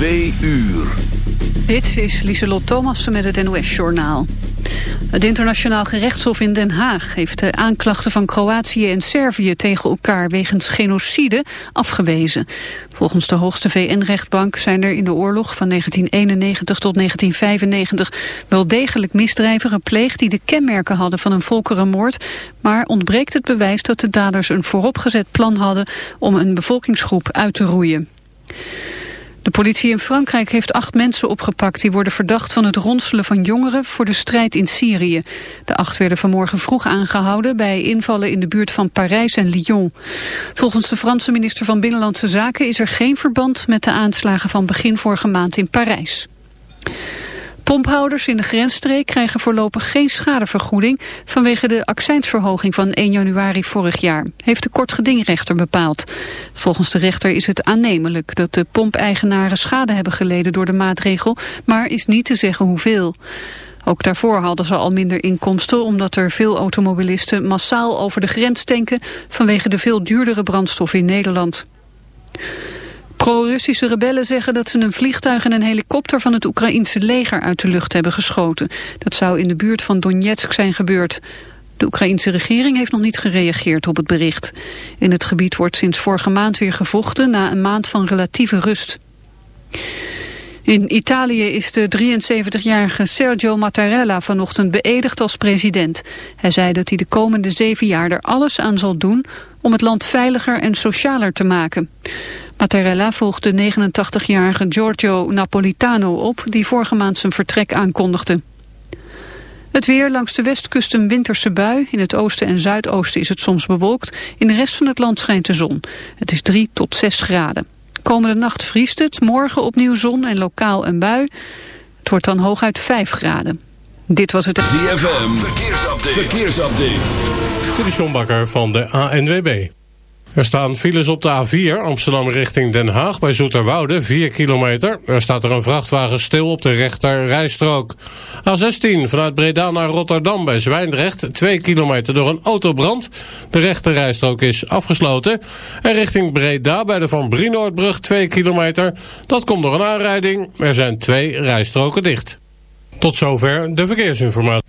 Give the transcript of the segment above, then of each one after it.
Uur. Dit is Lieselot Thomassen met het NOS-journaal. Het internationaal gerechtshof in Den Haag heeft de aanklachten van Kroatië en Servië tegen elkaar wegens genocide afgewezen. Volgens de hoogste VN-rechtbank zijn er in de oorlog van 1991 tot 1995 wel degelijk misdrijven gepleegd die de kenmerken hadden van een volkerenmoord, maar ontbreekt het bewijs dat de daders een vooropgezet plan hadden om een bevolkingsgroep uit te roeien. De politie in Frankrijk heeft acht mensen opgepakt... die worden verdacht van het ronselen van jongeren voor de strijd in Syrië. De acht werden vanmorgen vroeg aangehouden... bij invallen in de buurt van Parijs en Lyon. Volgens de Franse minister van Binnenlandse Zaken... is er geen verband met de aanslagen van begin vorige maand in Parijs. Pomphouders in de grensstreek krijgen voorlopig geen schadevergoeding vanwege de accijnsverhoging van 1 januari vorig jaar, heeft de kortgedingrechter bepaald. Volgens de rechter is het aannemelijk dat de pompeigenaren schade hebben geleden door de maatregel, maar is niet te zeggen hoeveel. Ook daarvoor hadden ze al minder inkomsten omdat er veel automobilisten massaal over de grens tanken vanwege de veel duurdere brandstof in Nederland. Pro-Russische rebellen zeggen dat ze een vliegtuig en een helikopter van het Oekraïense leger uit de lucht hebben geschoten. Dat zou in de buurt van Donetsk zijn gebeurd. De Oekraïense regering heeft nog niet gereageerd op het bericht. In het gebied wordt sinds vorige maand weer gevochten na een maand van relatieve rust. In Italië is de 73-jarige Sergio Mattarella vanochtend beëdigd als president. Hij zei dat hij de komende zeven jaar er alles aan zal doen om het land veiliger en socialer te maken. Mattarella volgt de 89-jarige Giorgio Napolitano op... die vorige maand zijn vertrek aankondigde. Het weer langs de westkust een winterse bui. In het oosten en zuidoosten is het soms bewolkt. In de rest van het land schijnt de zon. Het is 3 tot 6 graden. Komende nacht vriest het. Morgen opnieuw zon en lokaal een bui. Het wordt dan hooguit 5 graden. Dit was het... ZFM, verkeersupdate. verkeersupdate. Dit is van de ANWB. Er staan files op de A4 Amsterdam richting Den Haag bij Zoeterwoude, 4 kilometer. Er staat er een vrachtwagen stil op de rechter rijstrook. A16 vanuit Breda naar Rotterdam bij Zwijndrecht, 2 kilometer door een autobrand. De rechter rijstrook is afgesloten. En richting Breda bij de Van Brienoordbrug 2 kilometer. Dat komt door een aanrijding. Er zijn twee rijstroken dicht. Tot zover de verkeersinformatie.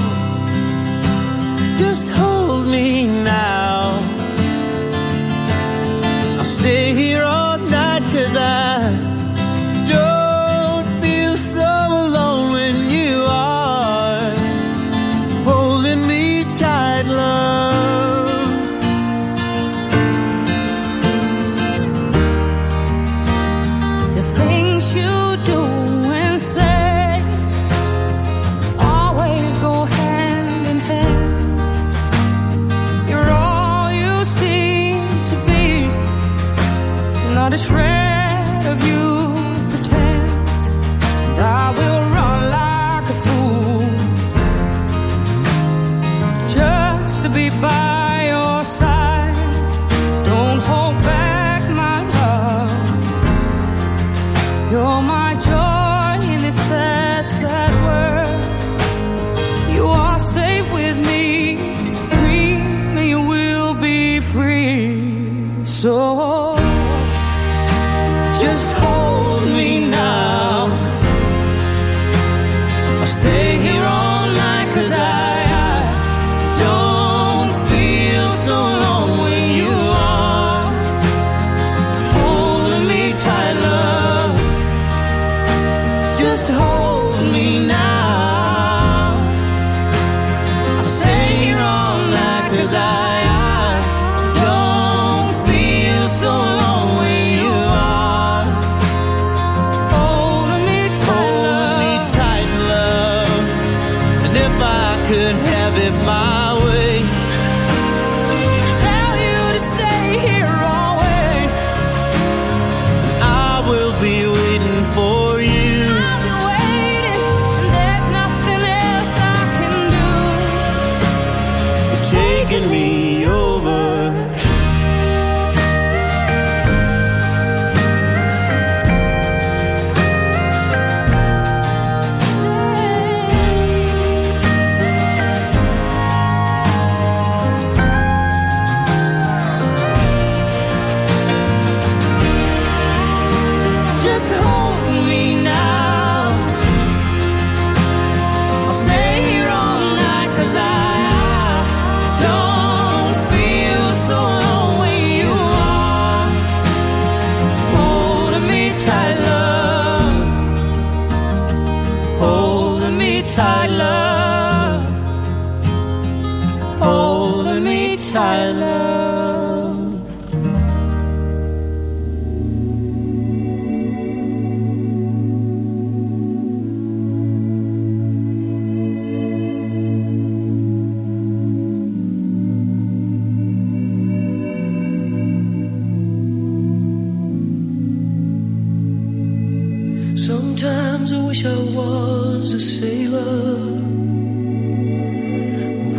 'cause I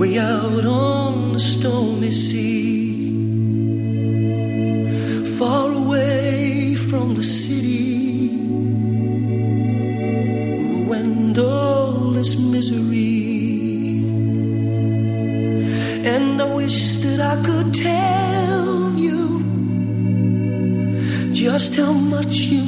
way out on the stormy sea. Far away from the city, when all this misery. And I wish that I could tell you just how much you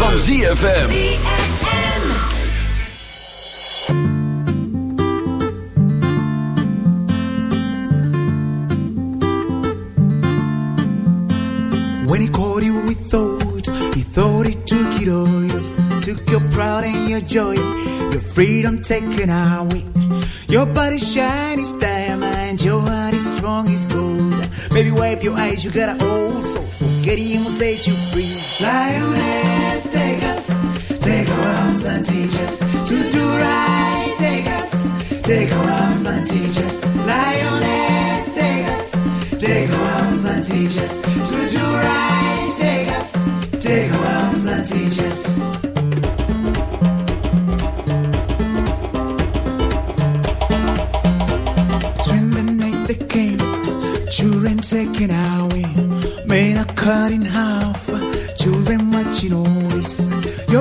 van ZFM. When he caught you, he thought, he thought he took it all. Took your pride and your joy, your freedom taken away. Your body shiny as diamond, your heart is strong as gold. Baby, wipe your eyes, you got an old soul. Will set you free. Lioness, us, take our arms and teach us to do right. Take us, take our arms and teach us. Lioness, take us, take our arms and teach us to do right. Take us, take our arms and teach us. When the night they came, children taken away, men are cut in half,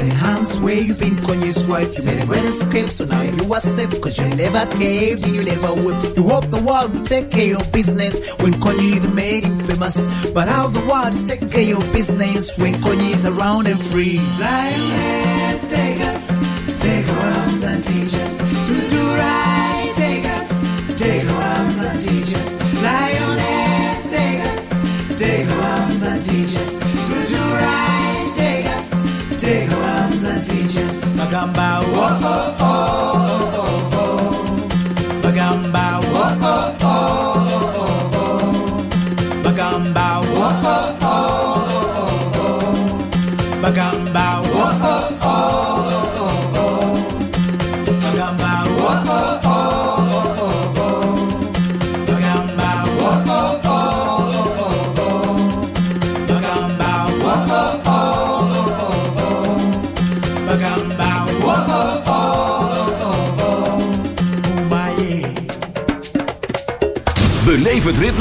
in harm's way, you've been Kanye's wife, you made a great escape, so now you are safe, cause you never caved and you never would. You hope the world will take care of business when Kanye made him famous. But how the world is taking care of business when Kanye is around and free. Lioness, take us, take our arms and teach us to do right. Take us, take our arms and teach us. Lioness, talking about. Whoa, oh, oh. oh.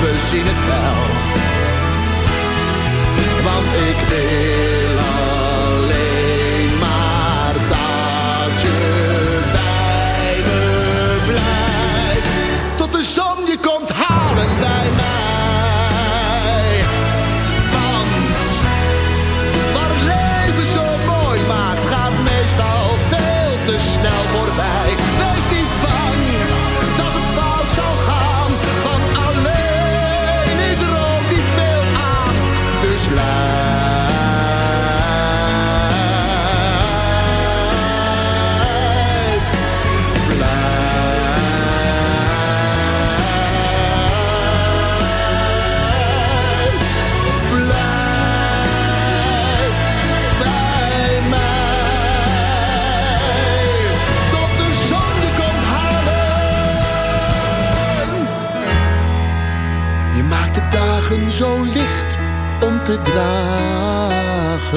We zien het wel. Want ik wil te dragen.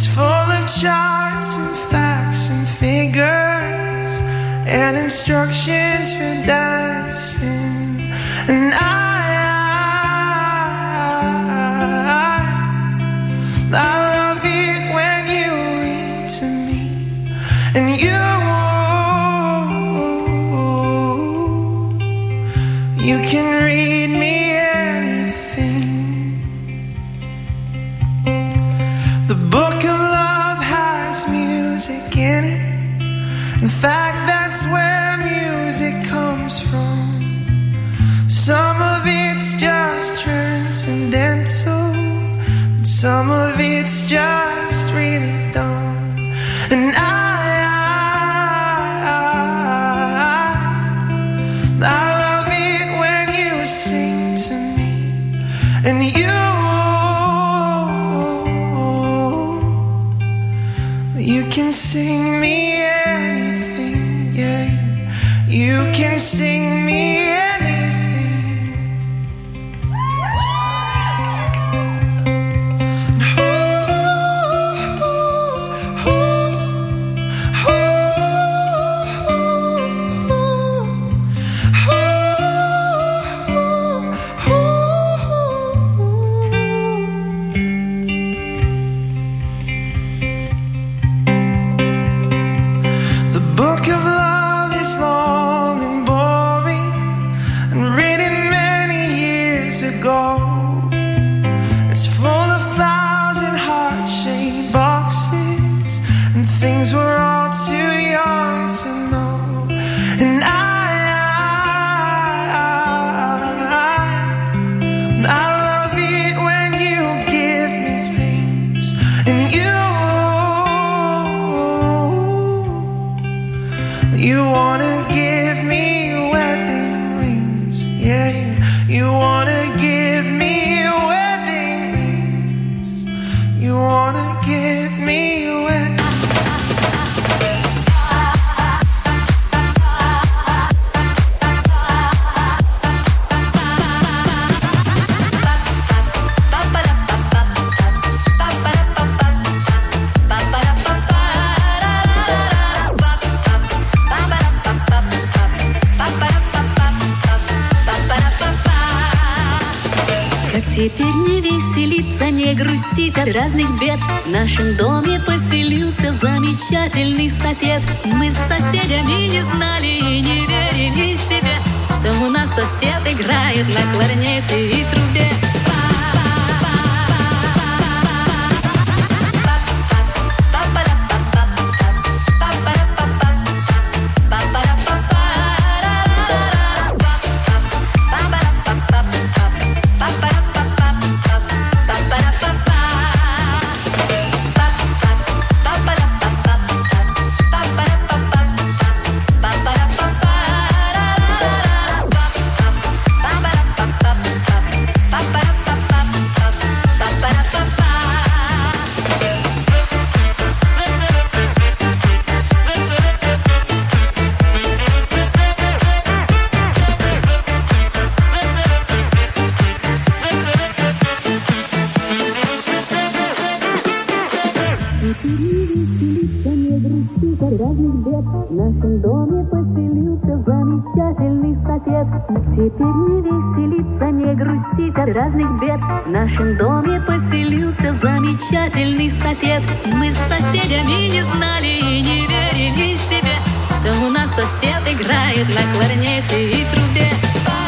It's full of charts and facts and figures and instructions for dancing. And I веселиться, не грустит от разных бед. В нашем доме поселился замечательный сосед. Теперь не веселиться, не грустить от разных бед. В нашем доме поселился замечательный сосед. Мы с соседями не знали и не верили себе, что у нас сосед играет на кларнете и трубе.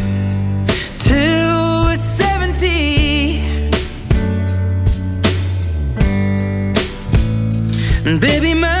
Baby, my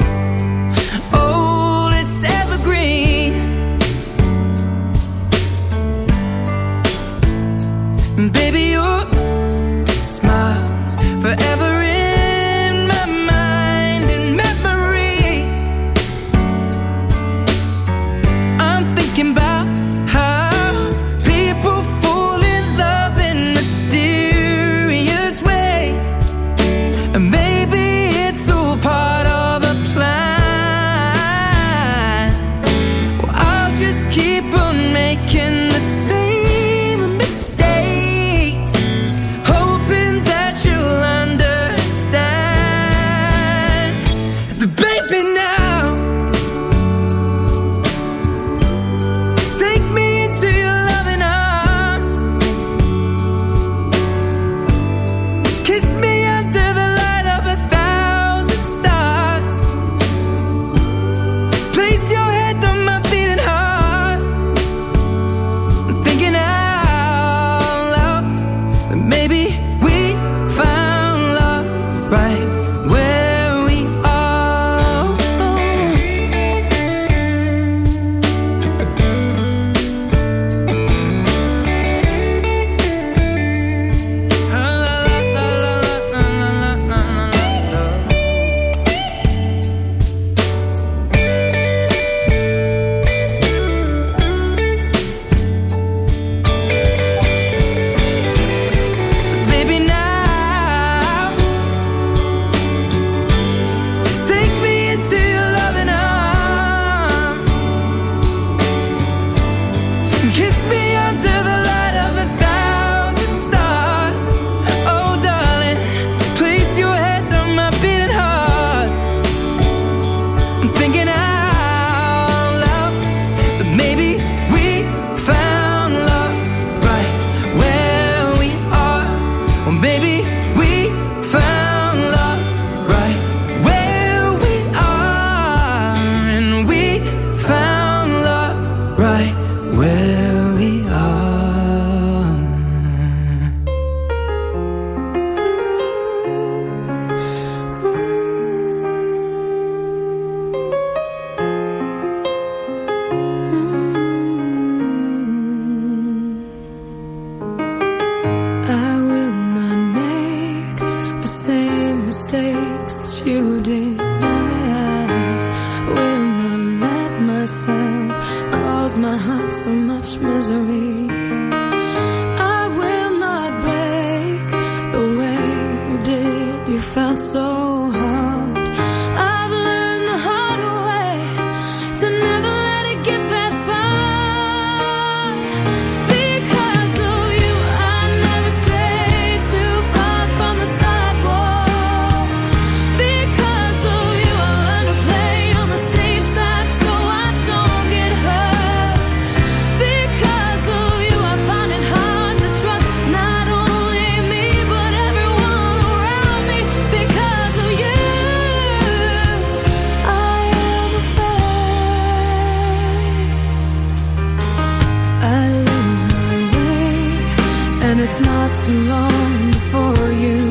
it's not too long before you